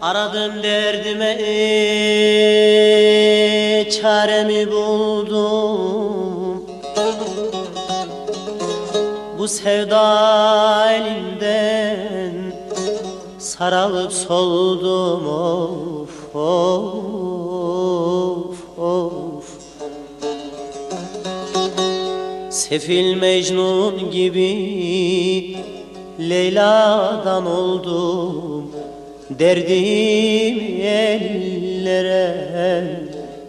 Aradım derdime çaremi buldum. Bu sevda elinden sarılıp soldum of of of. Sefil Mecnun gibi Leyla'dan oldum. Derdim ellere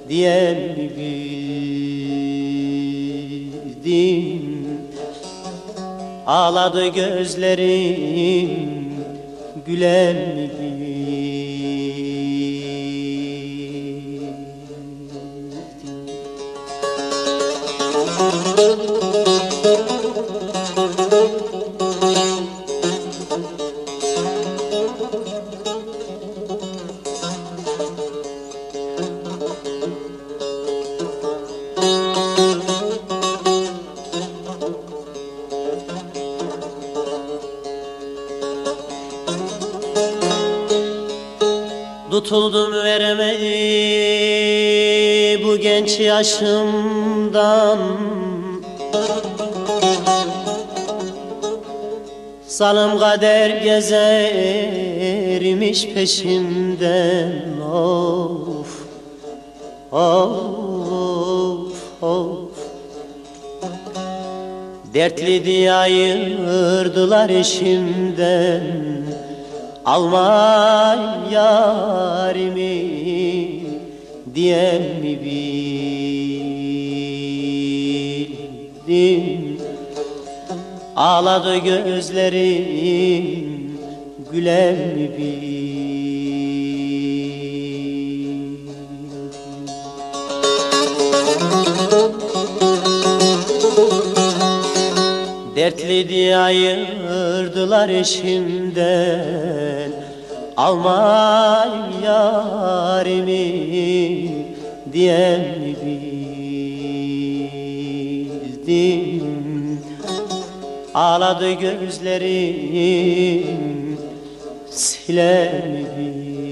diyen bildim. Ağladı gözlerim gülen Tutuldum veremedi bu genç yaşımdan. Zalim kader gezermiş peşimden Of, of, of. Dertli diye ayırdılar eşimden Alma yarimi diyen mi bildim Ağladı gözlerim gülen mi bildim Dertli diye ayırdılar eşimden Almayım yarimi diyen bildim. Ağladı gözlerim siler mi bildim